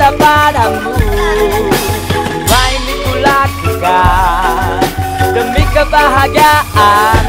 cinta padamu Main di kulakukan Demi kebahagiaan.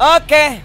Oke,